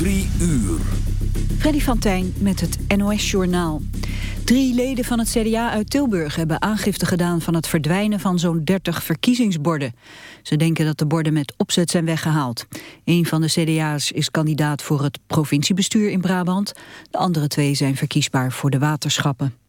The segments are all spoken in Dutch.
Drie uur. Freddy van Tijn met het NOS-journaal. Drie leden van het CDA uit Tilburg hebben aangifte gedaan... van het verdwijnen van zo'n 30 verkiezingsborden. Ze denken dat de borden met opzet zijn weggehaald. Een van de CDA's is kandidaat voor het provinciebestuur in Brabant. De andere twee zijn verkiesbaar voor de waterschappen.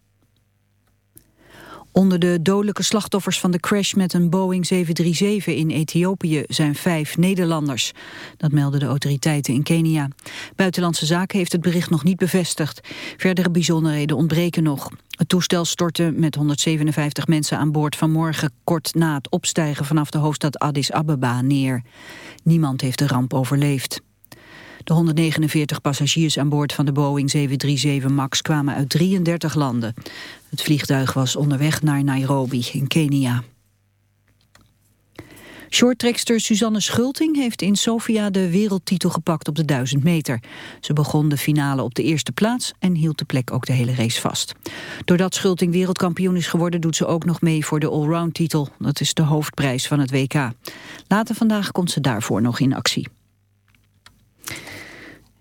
Onder de dodelijke slachtoffers van de crash met een Boeing 737 in Ethiopië zijn vijf Nederlanders. Dat melden de autoriteiten in Kenia. Buitenlandse Zaken heeft het bericht nog niet bevestigd. Verdere bijzonderheden ontbreken nog. Het toestel stortte met 157 mensen aan boord vanmorgen kort na het opstijgen vanaf de hoofdstad Addis Ababa neer. Niemand heeft de ramp overleefd. De 149 passagiers aan boord van de Boeing 737 MAX kwamen uit 33 landen. Het vliegtuig was onderweg naar Nairobi in Kenia. Shorttrekster Suzanne Schulting heeft in Sofia de wereldtitel gepakt op de 1000 meter. Ze begon de finale op de eerste plaats en hield de plek ook de hele race vast. Doordat Schulting wereldkampioen is geworden doet ze ook nog mee voor de allround titel. Dat is de hoofdprijs van het WK. Later vandaag komt ze daarvoor nog in actie.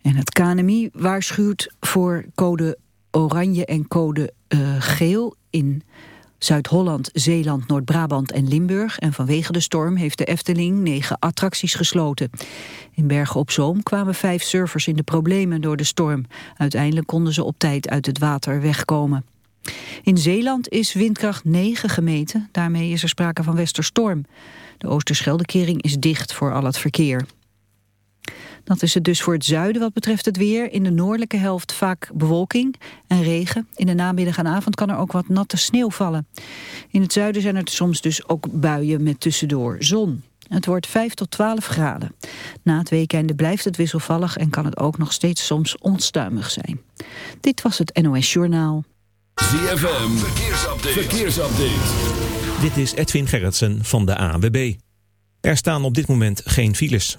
En het KNMI waarschuwt voor code oranje en code uh, geel in Zuid-Holland, Zeeland, Noord-Brabant en Limburg. En vanwege de storm heeft de Efteling negen attracties gesloten. In Bergen op Zoom kwamen vijf surfers in de problemen door de storm. Uiteindelijk konden ze op tijd uit het water wegkomen. In Zeeland is windkracht 9 gemeten. Daarmee is er sprake van westerstorm. De Oosterscheldekering is dicht voor al het verkeer. Dat is het dus voor het zuiden wat betreft het weer. In de noordelijke helft vaak bewolking en regen. In de namiddag en avond kan er ook wat natte sneeuw vallen. In het zuiden zijn er soms dus ook buien met tussendoor zon. Het wordt 5 tot 12 graden. Na het weekende blijft het wisselvallig en kan het ook nog steeds soms onstuimig zijn. Dit was het NOS Journaal. ZFM, verkeersupdate. verkeersupdate. Dit is Edwin Gerritsen van de ANWB. Er staan op dit moment geen files.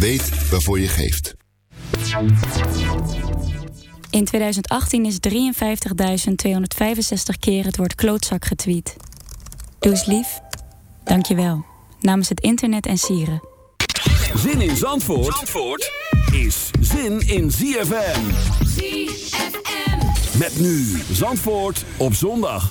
Weet waarvoor je geeft. In 2018 is 53.265 keer het woord klootzak getweet. Doe eens lief. Dank je wel. Namens het internet en sieren. Zin in Zandvoort, Zandvoort is zin in ZFM. ZFM. Met nu Zandvoort op zondag.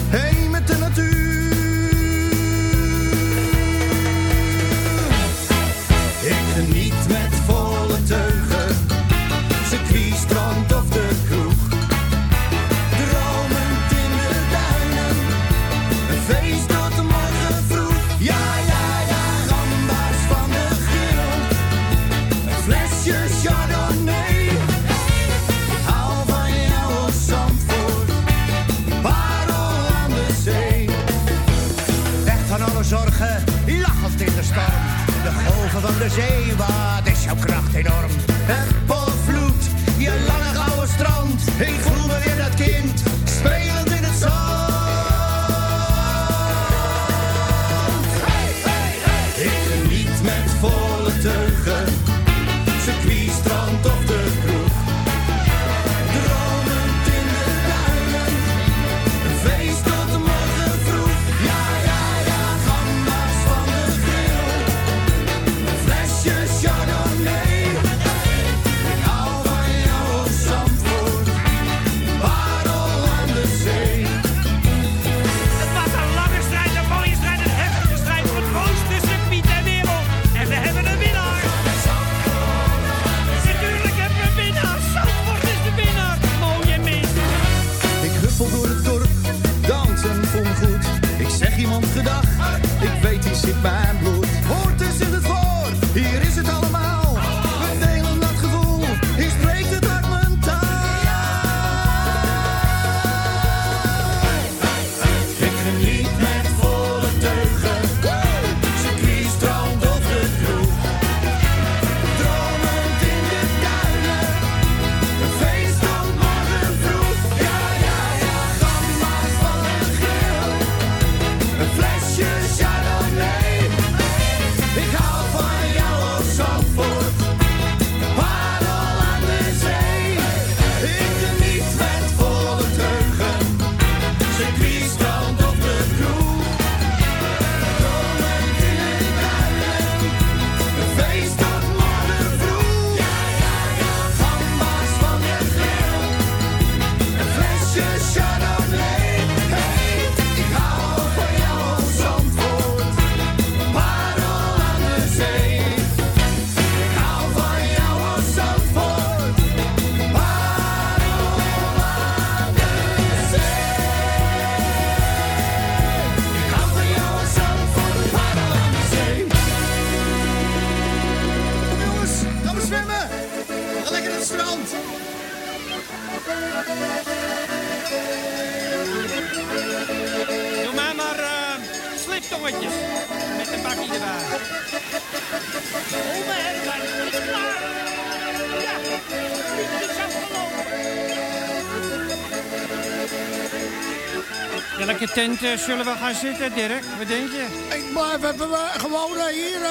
tent uh, zullen we gaan zitten, Dirk? Wat denk je? Ik blijf even eh, gewoon eh, hier,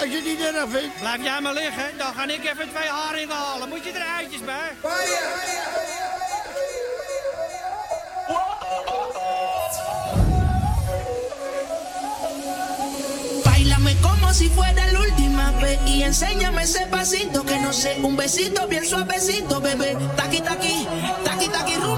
als je niet erg vindt. Blijf jij maar liggen, dan ga ik even twee haringen halen. Moet je er eitjes bij? Bailame como si fuera la última vez y enséñame ese pasito que no sé, un besito bien suavecito, bebé. Taqui taqui, taqui taqui rum.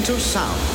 Into sound.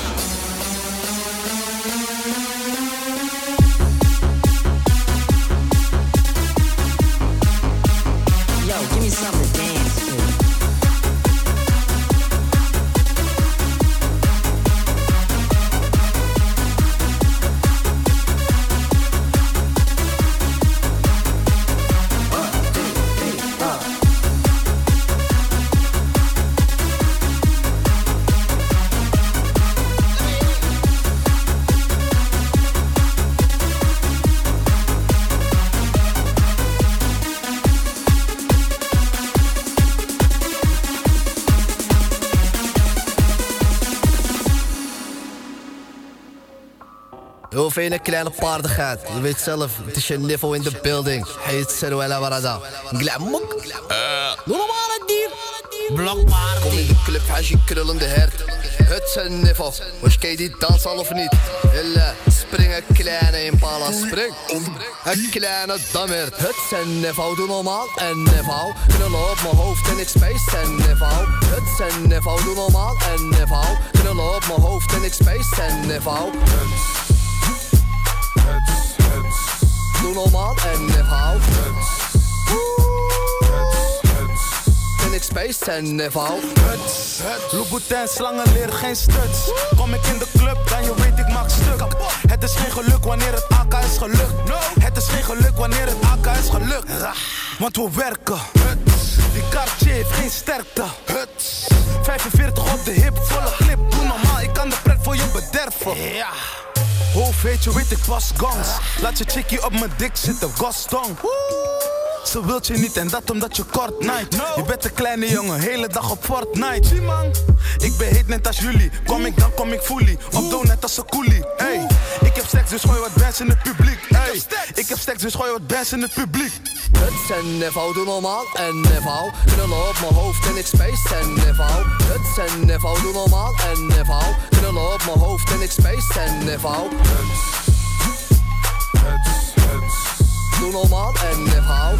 Veel kleine paardigheid. Je weet zelf, het is je niveau in de building. Heet Seruela Barada. Glamok. Het dier. Blokpaard. Kom in de club, hij is je krullende hert. Het is een niveau. Was je die dans al of niet? Hille, springen kleine impala, spring. Een kleine dammert. Het is een niveau, doe normaal. En niveau. Knullen op mijn hoofd en ik space en niveau. Het is een niveau, doe normaal. En niveau. Knullen op mijn hoofd en ik space en niveau. Doe normaal en niveau. En ik space en niveau. Louboutin, slangen leren geen stuts. Kom ik in de club, dan je weet ik maak stuk. Het is geen geluk wanneer het AK is gelukt. Het is geen geluk wanneer het AK is gelukt. Want we werken. Die Cartier heeft geen sterkte. 45 op de hip, volle clip. Doe normaal, ik kan de pret voor je bederven. Ja. Hoofd weet je, weet ik. Laat je chickie op mijn dik zitten, Gaston. Ze wilt je niet en dat omdat je kort night. Je bent een kleine jongen, hele dag op Fortnite. Zie man, ik ben heet net als jullie. Kom ik dan kom ik fully. Op doe net als een coolie. Hey, ik heb seks dus gooi wat bands in het publiek. Hey, ik heb seks dus gooi wat bands in het publiek. Het een niveau, doe normaal en niveau. Knullen op mijn hoofd en ik space en. Het is een niveau, doe normaal en niveau. Knullen op mijn hoofd en ik space en niveau. Doe normaal en niveau.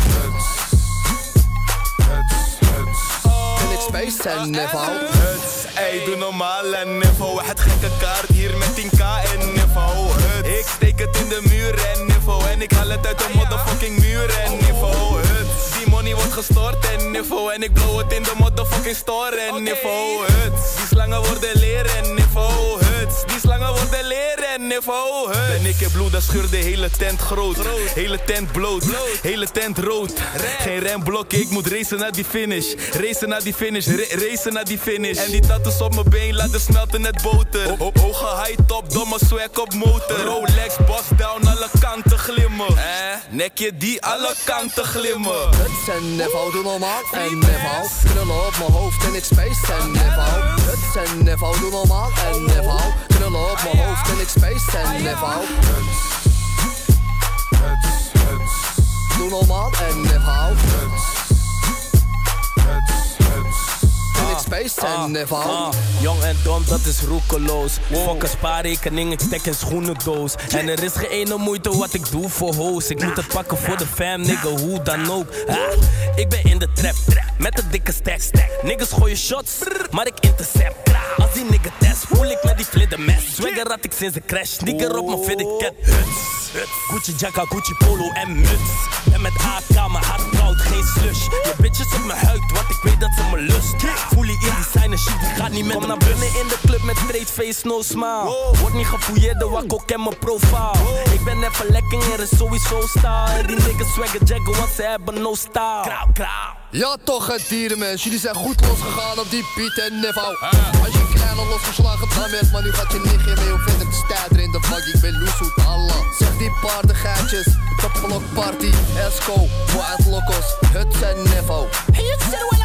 En ik space en niveau. Huts, ey, doe normaal en niveau. Het gekke kaart hier met 10k en niveau. Huts, ik steek het in de muur en niveau. En ik haal het uit de motherfucking muur en niveau. Huts, die money wordt gestort en niveau. En ik blow het in de motherfucking store en niveau. Huts, die slangen worden leren en niveau. Huts, die slangen worden leren en niveau. Huts. Ben ik in bloed, dan scheur de hele tent groot. Hele tent bloot, hele tent rood. Geen remblokken, ik moet racen naar die finish. Racen naar die finish, ra- racen naar die finish. En die tattoos op mijn been laten smelten net boter. O- o- Hoge high top, domme swag op motor. Rolex, boss down, alle kanten glimmen. Eh, nekje die alle kanten glimmen. Het is een niveau, doe normaal en niveau. Knullen op mijn hoofd en ik space en niveau. Het is een niveau, doe normaal en niveau. Knullen op mijn hoofd en ik space en niveau. Doe normaal en. En ik space en niveau. Ah, jong en dom, dat is roekeloos. Fuck een spaarrekening, ik stek een schoenendoos. En er is geen ene moeite wat ik doe voor hoes. Ik moet het pakken voor de fam, nigga, hoe dan ook. Ah, ik ben in de trap, met een dikke stack. Niggas gooien shots, maar ik intercept. Als die nigga test, voel ik met die vlidder mes. Swagger had ik sinds de crash, sneaker op mijn fitted cat. Huts. Gucci jacka, Gucci polo en muts. En met AK, mijn hart koud, geen slush. Je bitches op mijn huid, want ik weet dat ze me lust. Voel in die zijn shit, die gaat niet met Kom naar binnen in de club met straight face, no smile. Word niet gefouilleerd, de wakko ken mijn profile. Ik ben even lekker, er is sowieso style. Die niggas swagger jaggen, want ze hebben no style. Krauw, krauw. Ja toch het dierenmens, jullie zijn goed losgegaan op die Piet en niveau Als je klein al losgeslagen dan werd, maar nu gaat je nichtje mee. Vind ik de stijder in de bak, ik ben Loesoet Allah. Zeg die paardengeitjes, topblok party, Esco, Wild Locos, het zijn niveau Block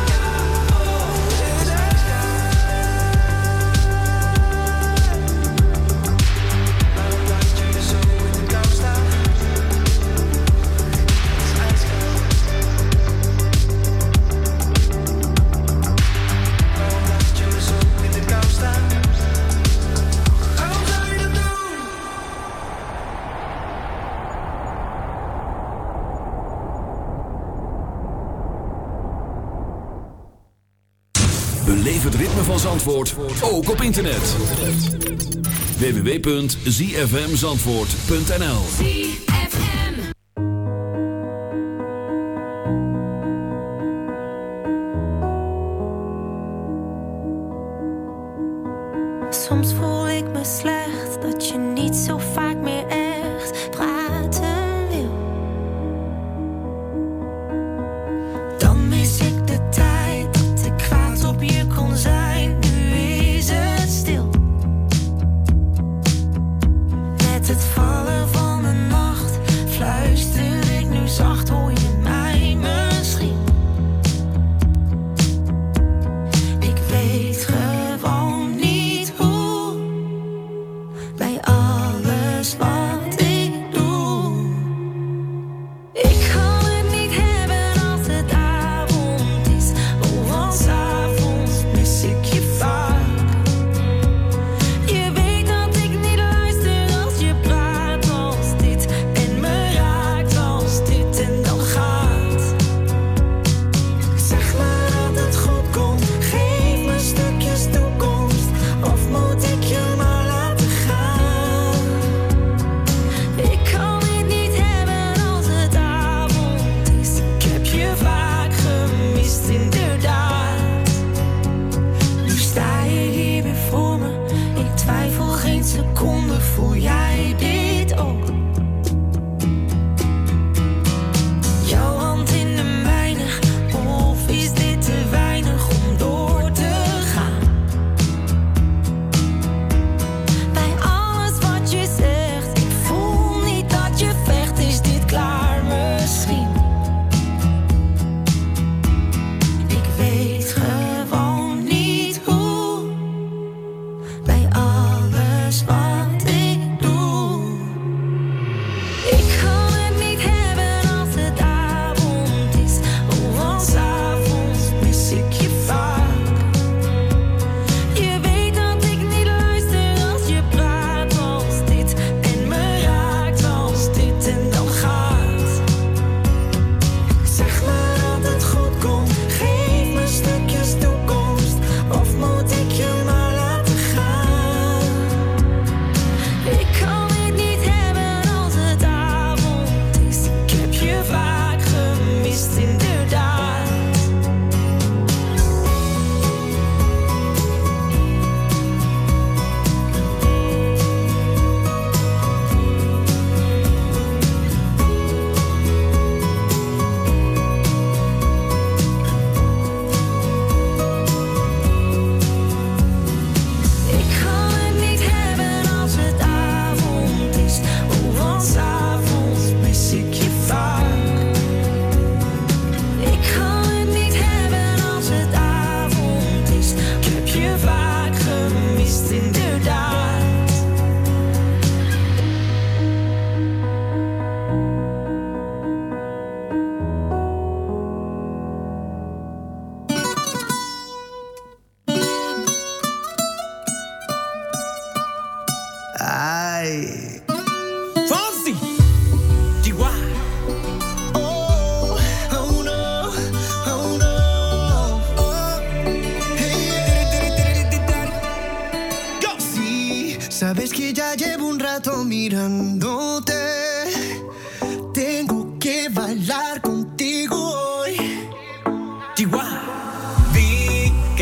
Zandvoort, ook op internet. www.zfmzandvoort.nl Soms voel ik me slecht dat je niet zo vaak meer echt praten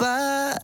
but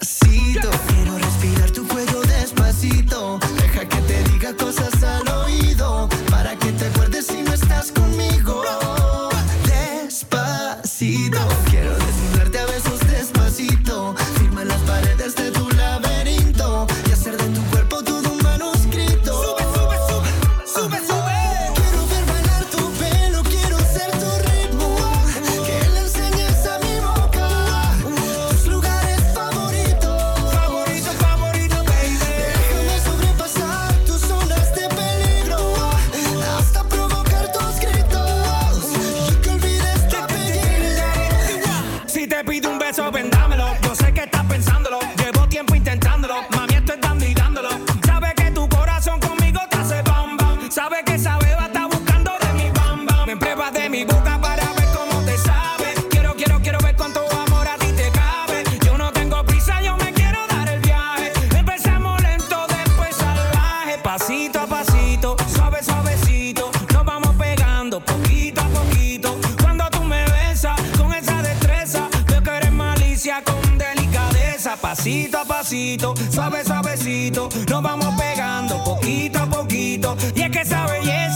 pasito, suave, suavecito. Nos vamos pegando poquito a poquito. Y es que esa belleza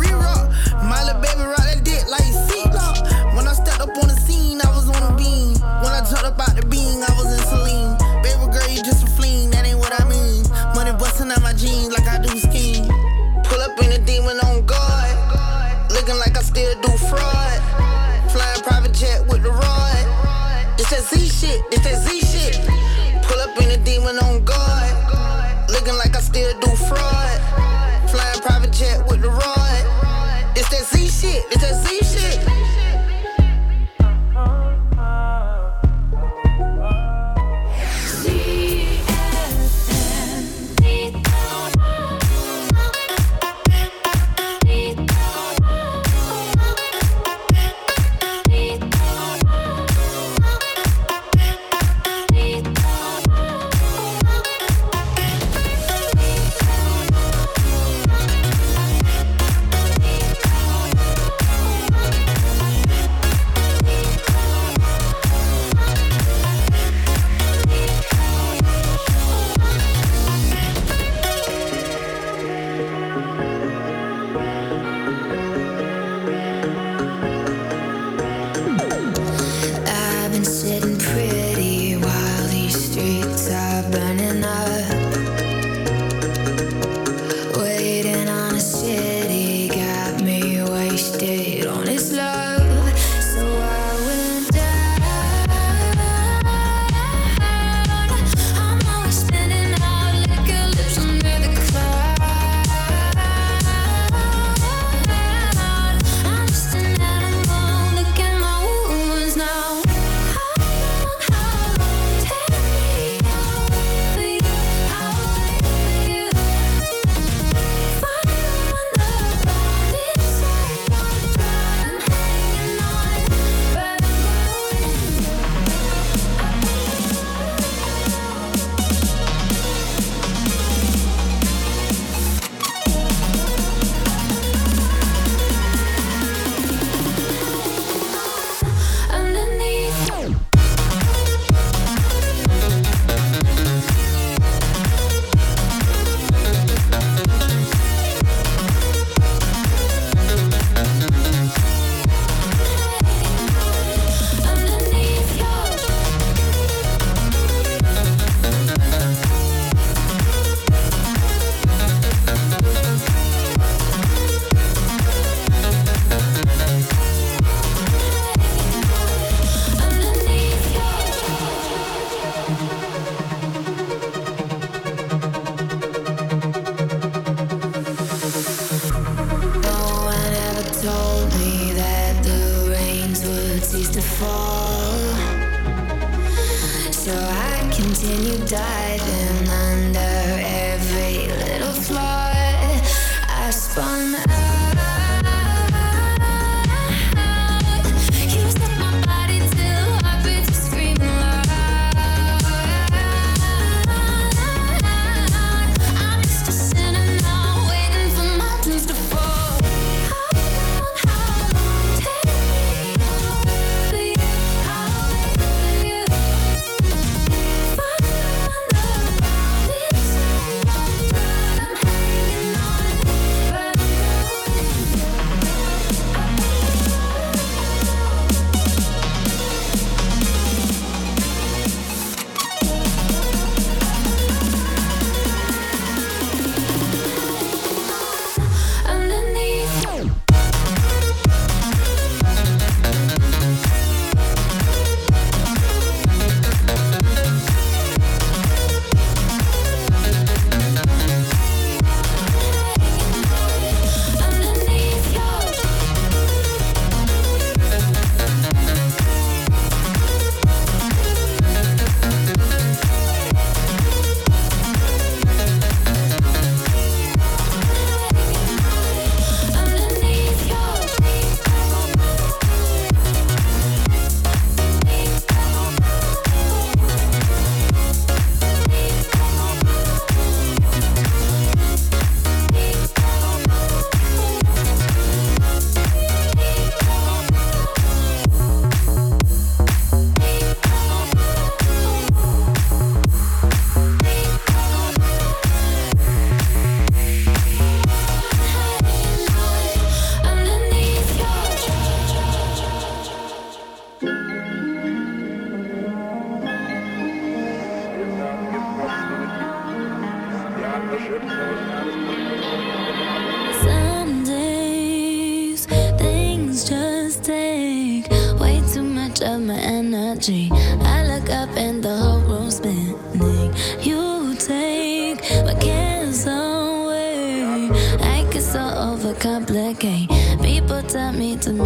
Z shit, it's that Z shit. fun. Some days things just take way too much of my energy. I look up and the whole room's spinning. You take my cares away. I can so overcomplicate. People tell me to.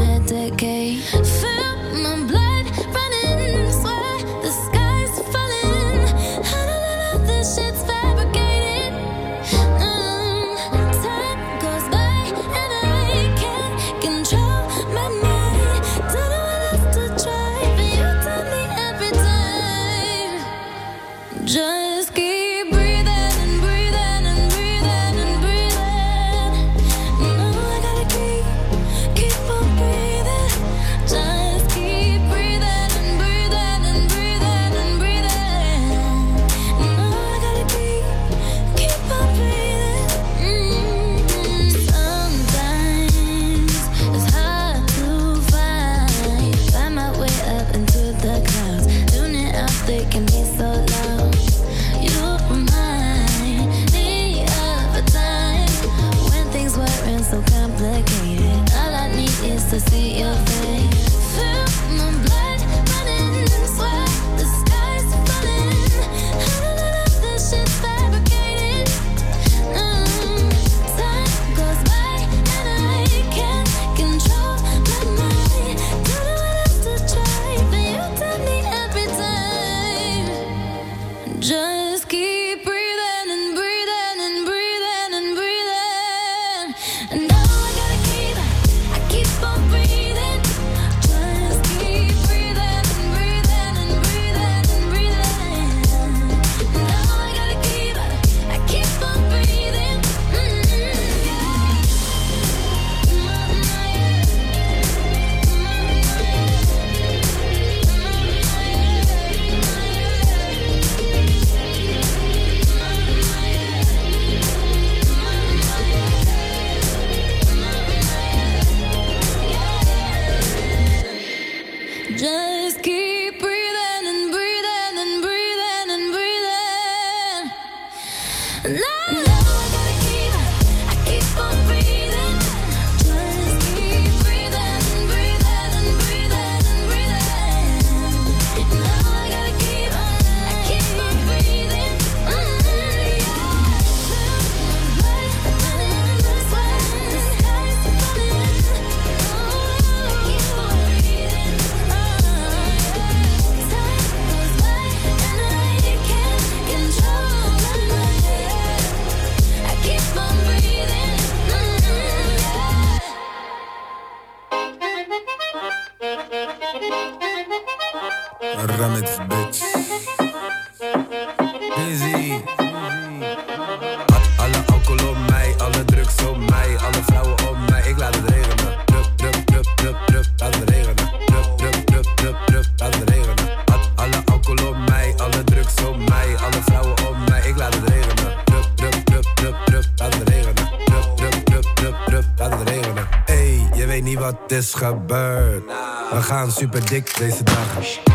gebeurd. We gaan super dik deze dag.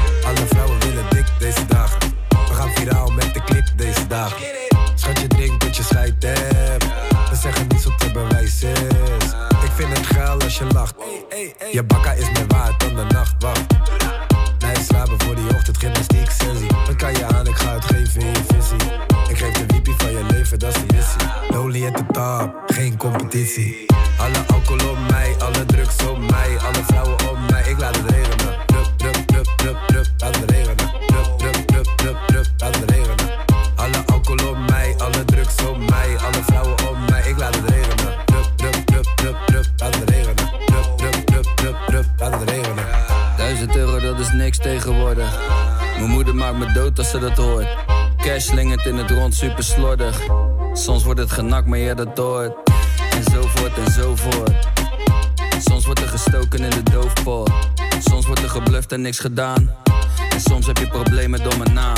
super slordig. Soms wordt het genakt, maar ja, dat doort. Enzovoort, enzovoort. Soms wordt er gestoken in de doofpot. Soms wordt er gebluft en niks gedaan. En soms heb je problemen door mijn naam.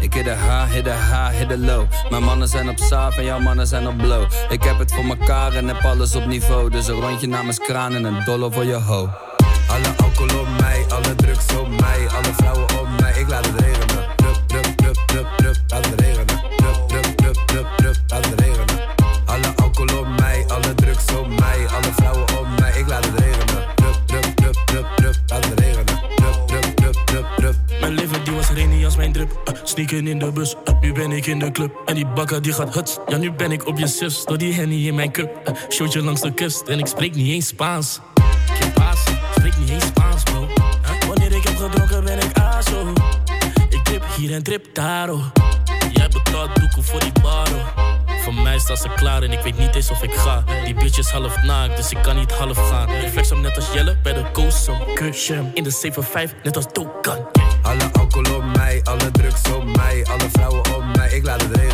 Ik hit de ha, hit de ha, hit de low. Mijn mannen zijn op saaf en jouw mannen zijn op blow. Ik heb het voor mekaar en heb alles op niveau. Dus een rondje namens kraan en een dollar voor je ho. Alle alcohol op mij, alle drugs op mij, alle vrouwen in de club en die bakker die gaat huts. Ja, nu ben ik op je zus, door die henny in mijn cup. Uh, showtje langs de kust en ik spreek niet eens Spaans. Geen paas, spreek niet eens Spaans, bro. Wanneer ik heb gedronken ben ik aso. Ik trip hier en trip daar, oh. Jij betaalt doeken voor die bar, oh. Voor mij staat ze klaar en ik weet niet eens of ik ga. Die bitch is half naakt, dus ik kan niet half gaan. Ik flex hem net als Jelle bij de koos Kus hem in de 7-5, net als Tokan. Alle alcohol op mij, alle drugs op mij, alle vrouwen op mij. ik laat het regenen.